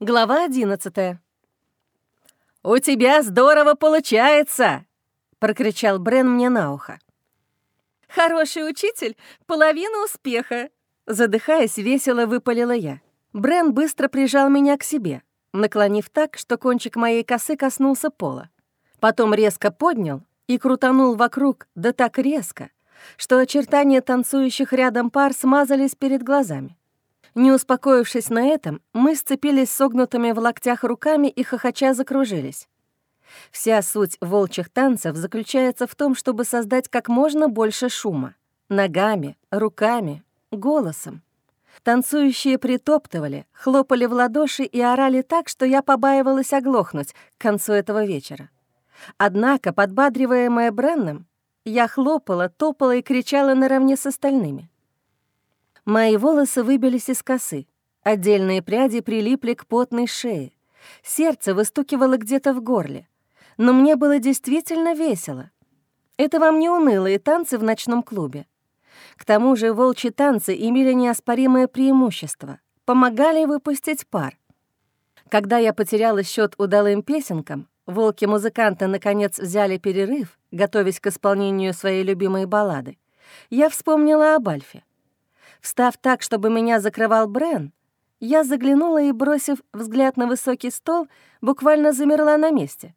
Глава 11 «У тебя здорово получается!» — прокричал Брен мне на ухо. «Хороший учитель — половина успеха!» Задыхаясь, весело выпалила я. Брен быстро прижал меня к себе, наклонив так, что кончик моей косы коснулся пола. Потом резко поднял и крутанул вокруг, да так резко, что очертания танцующих рядом пар смазались перед глазами. Не успокоившись на этом, мы сцепились согнутыми в локтях руками и хохоча закружились. Вся суть волчьих танцев заключается в том, чтобы создать как можно больше шума. Ногами, руками, голосом. Танцующие притоптывали, хлопали в ладоши и орали так, что я побаивалась оглохнуть к концу этого вечера. Однако, подбадриваемая Бренном, я хлопала, топала и кричала наравне с остальными. Мои волосы выбились из косы. Отдельные пряди прилипли к потной шее. Сердце выстукивало где-то в горле. Но мне было действительно весело. Это вам не унылые танцы в ночном клубе. К тому же волчьи танцы имели неоспоримое преимущество. Помогали выпустить пар. Когда я потеряла счет удалым песенкам, волки-музыканты наконец взяли перерыв, готовясь к исполнению своей любимой баллады, я вспомнила об Альфе. Встав так, чтобы меня закрывал Брен, я заглянула и, бросив взгляд на высокий стол, буквально замерла на месте.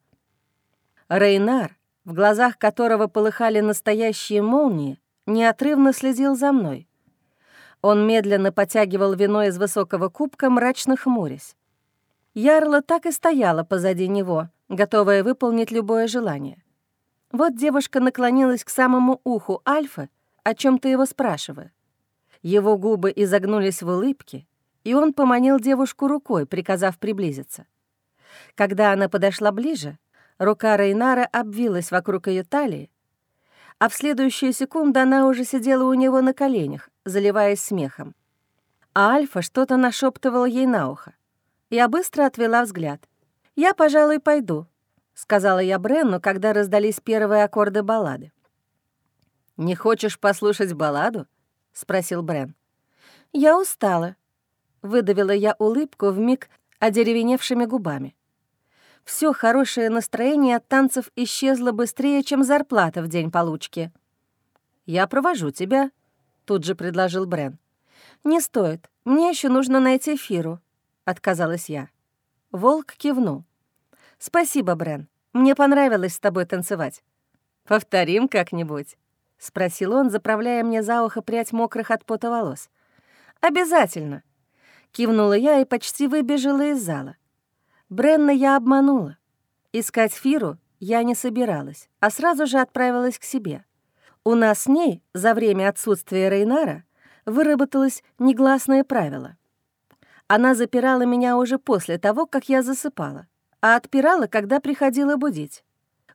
Рейнар, в глазах которого полыхали настоящие молнии, неотрывно следил за мной. Он медленно потягивал вино из высокого кубка, мрачно хмурясь. Ярла так и стояла позади него, готовая выполнить любое желание. Вот девушка наклонилась к самому уху Альфа, о чем то его спрашивая. Его губы изогнулись в улыбке, и он поманил девушку рукой, приказав приблизиться. Когда она подошла ближе, рука Рейнара обвилась вокруг ее талии, а в следующую секунду она уже сидела у него на коленях, заливаясь смехом. А Альфа что-то нашептывал ей на ухо. Я быстро отвела взгляд. «Я, пожалуй, пойду», — сказала я Бренну, когда раздались первые аккорды баллады. «Не хочешь послушать балладу?» — спросил Брен. «Я устала», — выдавила я улыбку в миг одеревеневшими губами. Все хорошее настроение от танцев исчезло быстрее, чем зарплата в день получки. «Я провожу тебя», — тут же предложил Брен. «Не стоит. Мне еще нужно найти Фиру», — отказалась я. Волк кивнул. «Спасибо, Брен. Мне понравилось с тобой танцевать. Повторим как-нибудь». — спросил он, заправляя мне за ухо прядь мокрых от пота волос. «Обязательно!» — кивнула я и почти выбежала из зала. Бренна я обманула. Искать Фиру я не собиралась, а сразу же отправилась к себе. У нас с ней за время отсутствия Рейнара выработалось негласное правило. Она запирала меня уже после того, как я засыпала, а отпирала, когда приходила будить.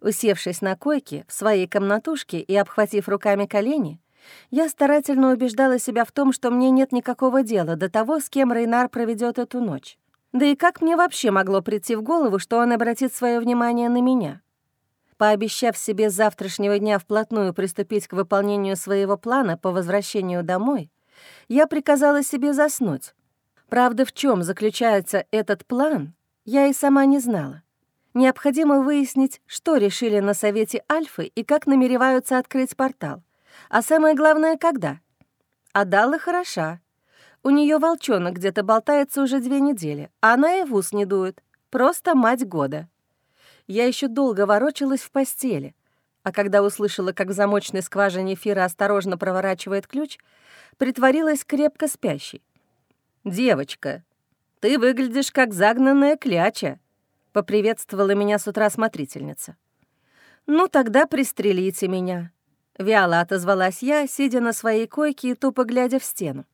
Усевшись на койке в своей комнатушке и обхватив руками колени, я старательно убеждала себя в том, что мне нет никакого дела до того, с кем Рейнар проведет эту ночь. Да и как мне вообще могло прийти в голову, что он обратит свое внимание на меня? Пообещав себе с завтрашнего дня вплотную приступить к выполнению своего плана по возвращению домой, я приказала себе заснуть. Правда, в чем заключается этот план, я и сама не знала. Необходимо выяснить, что решили на совете Альфы и как намереваются открыть портал. А самое главное, когда. Адалла хороша. У нее волчонок где-то болтается уже две недели, а она и в ус не дует. Просто мать года. Я еще долго ворочалась в постели, а когда услышала, как в замочной скважине Фира осторожно проворачивает ключ, притворилась крепко спящей. «Девочка, ты выглядишь как загнанная кляча», поприветствовала меня с утра смотрительница. «Ну, тогда пристрелите меня», — вяло отозвалась я, сидя на своей койке и тупо глядя в стену.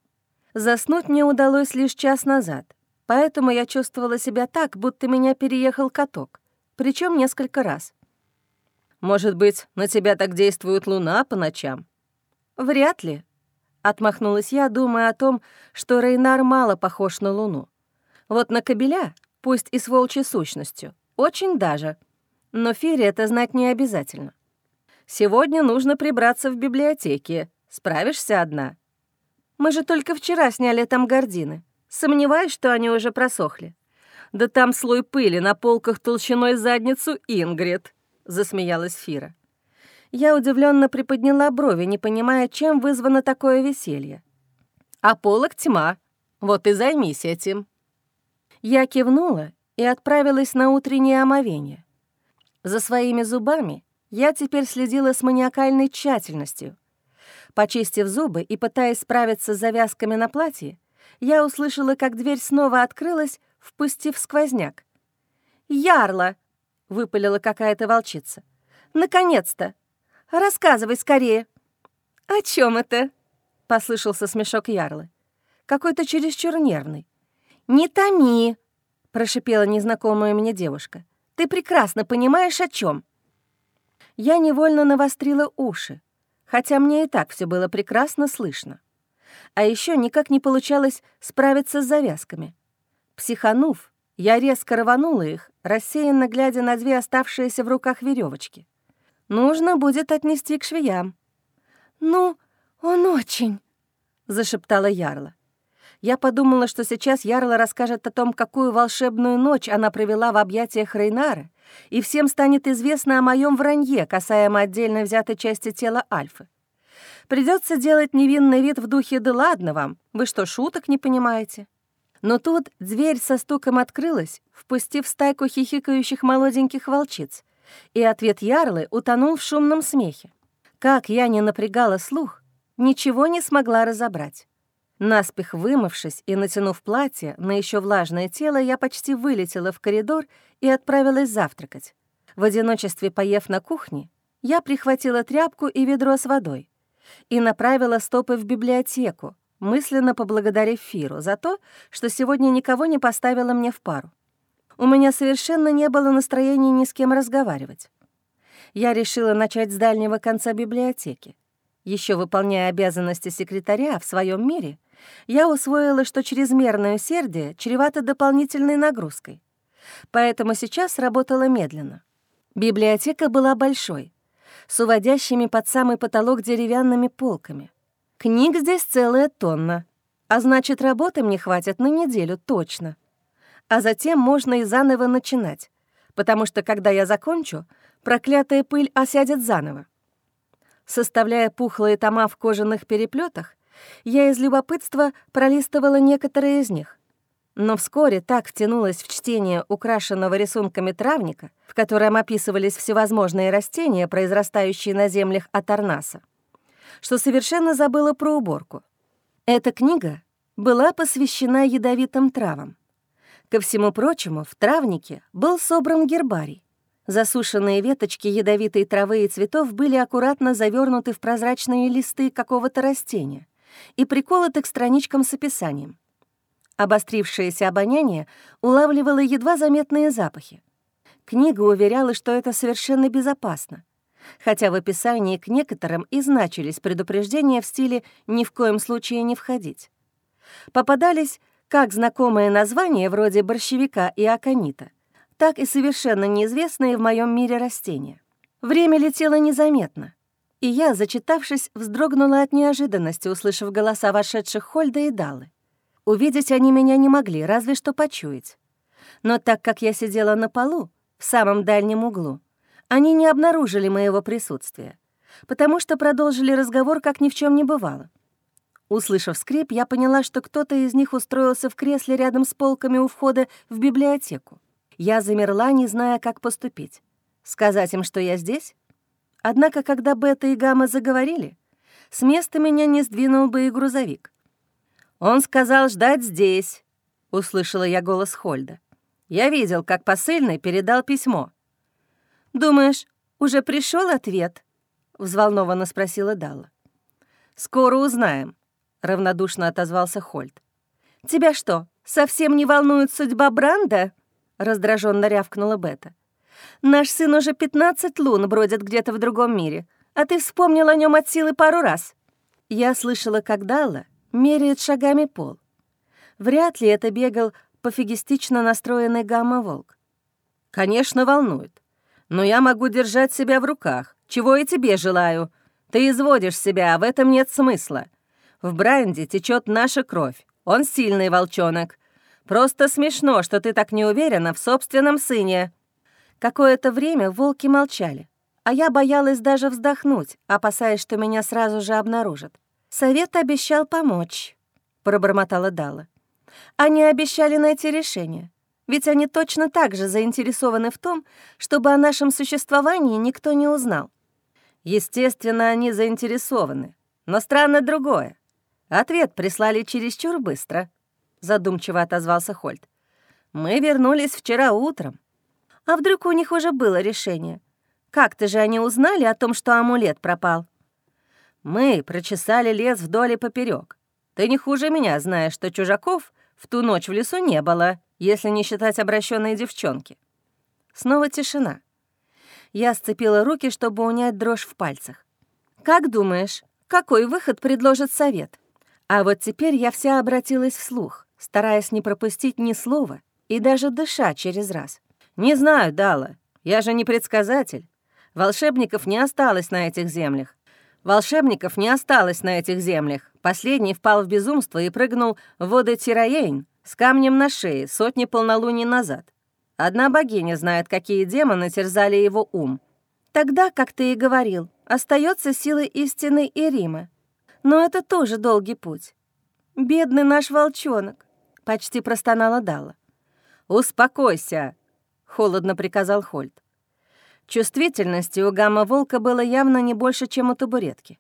Заснуть мне удалось лишь час назад, поэтому я чувствовала себя так, будто меня переехал каток, причем несколько раз. «Может быть, на тебя так действует луна по ночам?» «Вряд ли», — отмахнулась я, думая о том, что Рейнар мало похож на луну. «Вот на кобеля пусть и с волчьей сущностью. Очень даже. Но Фере это знать не обязательно. Сегодня нужно прибраться в библиотеке. Справишься одна? Мы же только вчера сняли там гардины. Сомневаюсь, что они уже просохли. Да там слой пыли на полках толщиной задницу Ингрид», — засмеялась Фира. Я удивленно приподняла брови, не понимая, чем вызвано такое веселье. «А полок тьма. Вот и займись этим». Я кивнула и отправилась на утреннее омовение. За своими зубами я теперь следила с маниакальной тщательностью. Почистив зубы и пытаясь справиться с завязками на платье, я услышала, как дверь снова открылась, впустив сквозняк. «Ярла!» — выпалила какая-то волчица. «Наконец-то! Рассказывай скорее!» «О чем это?» — послышался смешок Ярлы. Какой-то чересчур нервный. «Не томи!» — прошипела незнакомая мне девушка. «Ты прекрасно понимаешь, о чем. Я невольно навострила уши, хотя мне и так все было прекрасно слышно. А еще никак не получалось справиться с завязками. Психанув, я резко рванула их, рассеянно глядя на две оставшиеся в руках веревочки. Нужно будет отнести к швеям. «Ну, он очень...» — зашептала Ярла. Я подумала, что сейчас Ярла расскажет о том, какую волшебную ночь она провела в объятиях Рейнара, и всем станет известно о моем вранье, касаемо отдельно взятой части тела Альфы. Придется делать невинный вид в духе «да ладно вам, вы что, шуток не понимаете?» Но тут дверь со стуком открылась, впустив стайку хихикающих молоденьких волчиц, и ответ Ярлы утонул в шумном смехе. Как я не напрягала слух, ничего не смогла разобрать. Наспех вымывшись и натянув платье на еще влажное тело, я почти вылетела в коридор и отправилась завтракать. В одиночестве поев на кухне, я прихватила тряпку и ведро с водой и направила стопы в библиотеку, мысленно поблагодарив Фиру за то, что сегодня никого не поставила мне в пару. У меня совершенно не было настроения ни с кем разговаривать. Я решила начать с дальнего конца библиотеки. Еще выполняя обязанности секретаря в своем мире, я усвоила, что чрезмерное усердие чревато дополнительной нагрузкой. Поэтому сейчас работала медленно. Библиотека была большой, с уводящими под самый потолок деревянными полками. Книг здесь целая тонна, а значит, работы мне хватит на неделю точно. А затем можно и заново начинать, потому что, когда я закончу, проклятая пыль осядет заново. Составляя пухлые тома в кожаных переплетах, я из любопытства пролистывала некоторые из них. Но вскоре так втянулась в чтение украшенного рисунками травника, в котором описывались всевозможные растения, произрастающие на землях Атарнаса, что совершенно забыла про уборку. Эта книга была посвящена ядовитым травам. Ко всему прочему, в травнике был собран гербарий. Засушенные веточки ядовитой травы и цветов были аккуратно завернуты в прозрачные листы какого-то растения и приколоты к страничкам с описанием. Обострившееся обоняние улавливало едва заметные запахи. Книга уверяла, что это совершенно безопасно хотя в описании к некоторым и значились предупреждения в стиле «ни в коем случае не входить». Попадались как знакомые названия вроде борщевика и аконита, так и совершенно неизвестные в моем мире растения. Время летело незаметно, и я, зачитавшись, вздрогнула от неожиданности, услышав голоса вошедших Хольда и Далы. Увидеть они меня не могли, разве что почуять. Но так как я сидела на полу, в самом дальнем углу, они не обнаружили моего присутствия, потому что продолжили разговор, как ни в чем не бывало. Услышав скрип, я поняла, что кто-то из них устроился в кресле рядом с полками у входа в библиотеку. Я замерла, не зная, как поступить. Сказать им, что я здесь? Однако, когда Бета и Гамма заговорили, с места меня не сдвинул бы и грузовик. «Он сказал ждать здесь», — услышала я голос Хольда. «Я видел, как посыльный передал письмо». «Думаешь, уже пришел ответ?» — взволнованно спросила Дала. «Скоро узнаем», — равнодушно отозвался Хольд. «Тебя что, совсем не волнует судьба Бранда?» — раздраженно рявкнула Бета. «Наш сын уже 15 лун бродит где-то в другом мире, а ты вспомнил о нем от силы пару раз». Я слышала, как Дала меряет шагами пол. Вряд ли это бегал пофигистично настроенный гамма-волк. «Конечно, волнует но я могу держать себя в руках, чего и тебе желаю. Ты изводишь себя, а в этом нет смысла. В Брайанде течет наша кровь, он сильный волчонок. Просто смешно, что ты так не уверена в собственном сыне». Какое-то время волки молчали, а я боялась даже вздохнуть, опасаясь, что меня сразу же обнаружат. «Совет обещал помочь», — пробормотала Дала. «Они обещали найти решение, ведь они точно так же заинтересованы в том, чтобы о нашем существовании никто не узнал». «Естественно, они заинтересованы, но странно другое. Ответ прислали чересчур быстро», — задумчиво отозвался Хольт. «Мы вернулись вчера утром. А вдруг у них уже было решение? Как-то же они узнали о том, что амулет пропал?» «Мы прочесали лес вдоль и поперек. Ты не хуже меня знаешь, что чужаков в ту ночь в лесу не было, если не считать обращенной девчонки». Снова тишина. Я сцепила руки, чтобы унять дрожь в пальцах. «Как думаешь, какой выход предложит совет?» А вот теперь я вся обратилась вслух, стараясь не пропустить ни слова и даже дыша через раз. «Не знаю, Дала, я же не предсказатель. Волшебников не осталось на этих землях. Волшебников не осталось на этих землях. Последний впал в безумство и прыгнул в воды Тираейн с камнем на шее сотни полнолуний назад. Одна богиня знает, какие демоны терзали его ум. Тогда, как ты и говорил, остается сила истины и Рима. Но это тоже долгий путь. Бедный наш волчонок, почти простонала Дала. «Успокойся», — холодно приказал Хольт. Чувствительности у гамма-волка было явно не больше, чем у табуретки.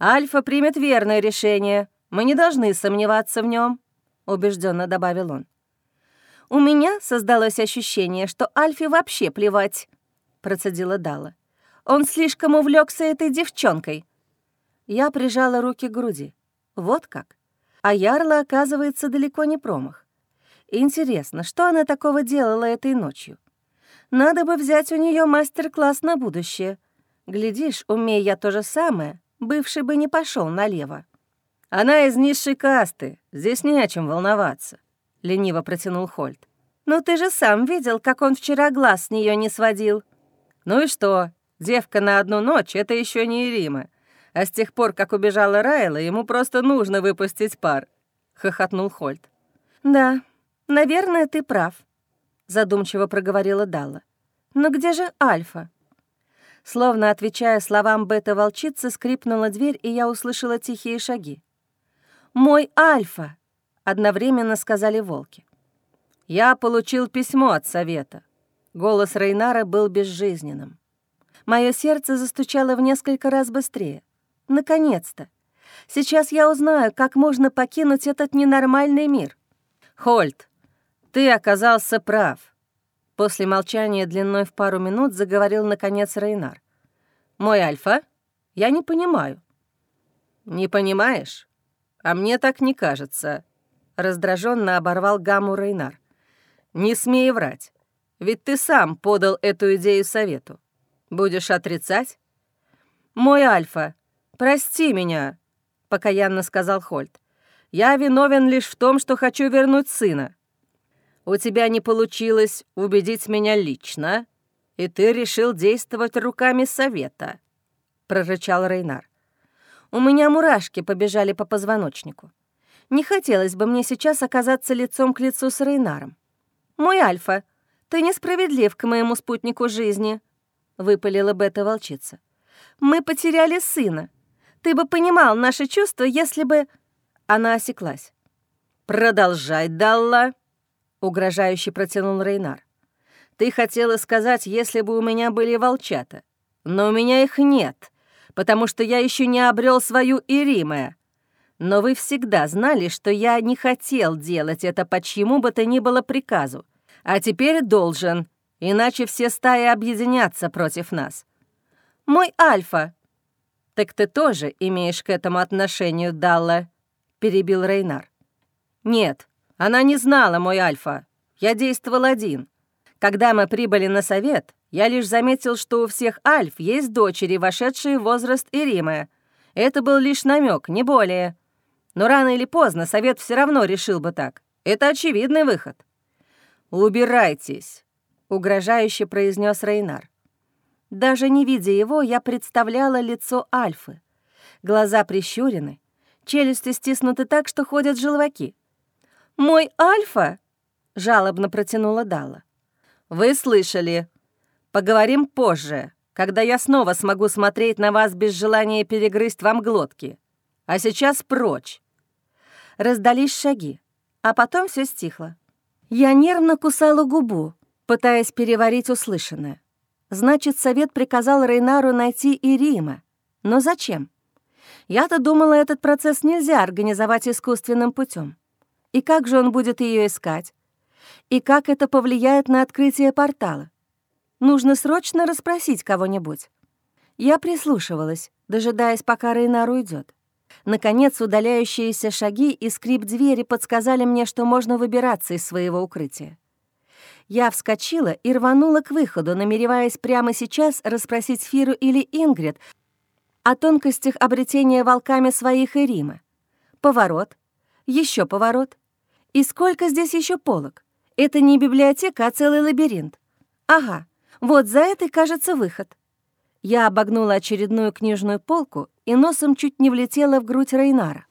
«Альфа примет верное решение. Мы не должны сомневаться в нем, убежденно добавил он. «У меня создалось ощущение, что Альфе вообще плевать», — процедила Дала. «Он слишком увлекся этой девчонкой». Я прижала руки к груди. Вот как. А Ярла, оказывается, далеко не промах. Интересно, что она такого делала этой ночью? Надо бы взять у нее мастер-класс на будущее. Глядишь, умея я то же самое, бывший бы не пошел налево. Она из низшей касты, здесь не о чем волноваться лениво протянул Хольт. «Ну ты же сам видел, как он вчера глаз с нее не сводил». «Ну и что? Девка на одну ночь — это еще не Ирима. А с тех пор, как убежала Райла, ему просто нужно выпустить пар», — хохотнул Хольт. «Да, наверное, ты прав», — задумчиво проговорила Далла. «Но где же Альфа?» Словно отвечая словам бета-волчицы, скрипнула дверь, и я услышала тихие шаги. «Мой Альфа!» одновременно сказали волки. «Я получил письмо от совета». Голос Рейнара был безжизненным. Мое сердце застучало в несколько раз быстрее. Наконец-то! Сейчас я узнаю, как можно покинуть этот ненормальный мир. Хольт, ты оказался прав. После молчания длиной в пару минут заговорил, наконец, Рейнар. «Мой Альфа? Я не понимаю». «Не понимаешь? А мне так не кажется. Раздраженно оборвал гамму Рейнар. «Не смей врать, ведь ты сам подал эту идею совету. Будешь отрицать?» «Мой Альфа, прости меня», — покаянно сказал Хольт. «Я виновен лишь в том, что хочу вернуть сына. У тебя не получилось убедить меня лично, и ты решил действовать руками совета», — прорычал Рейнар. У меня мурашки побежали по позвоночнику. Не хотелось бы мне сейчас оказаться лицом к лицу с Рейнаром. «Мой Альфа, ты несправедлив к моему спутнику жизни», — выпалила бета-волчица. «Мы потеряли сына. Ты бы понимал наши чувства, если бы...» Она осеклась. «Продолжай, Далла», — угрожающе протянул Рейнар. «Ты хотела сказать, если бы у меня были волчата. Но у меня их нет, потому что я еще не обрел свою Иримая. Но вы всегда знали, что я не хотел делать это по чьему бы то ни было приказу, а теперь должен, иначе все стаи объединятся против нас. Мой Альфа. Так ты тоже имеешь к этому отношению, Далла, перебил Рейнар. Нет, она не знала, мой Альфа. Я действовал один. Когда мы прибыли на совет, я лишь заметил, что у всех Альф есть дочери, вошедшие в возраст Иримы. Это был лишь намек, не более. Но рано или поздно совет все равно решил бы так. Это очевидный выход. «Убирайтесь», — угрожающе произнес Рейнар. Даже не видя его, я представляла лицо Альфы. Глаза прищурены, челюсти стиснуты так, что ходят желваки. «Мой Альфа — жалобно протянула Дала. «Вы слышали. Поговорим позже, когда я снова смогу смотреть на вас без желания перегрызть вам глотки. А сейчас прочь». Раздались шаги, а потом все стихло. Я нервно кусала губу, пытаясь переварить услышанное. Значит, совет приказал Рейнару найти и Рима. Но зачем? Я-то думала, этот процесс нельзя организовать искусственным путем. И как же он будет ее искать? И как это повлияет на открытие портала? Нужно срочно расспросить кого-нибудь. Я прислушивалась, дожидаясь, пока Рейнар уйдет. Наконец, удаляющиеся шаги и скрип двери подсказали мне, что можно выбираться из своего укрытия. Я вскочила и рванула к выходу, намереваясь прямо сейчас расспросить Фиру или Ингрид о тонкостях обретения волками своих и Рима. Поворот, еще поворот. И сколько здесь еще полок? Это не библиотека, а целый лабиринт. Ага, вот за этой, кажется, выход. Я обогнула очередную книжную полку и носом чуть не влетела в грудь Рейнара.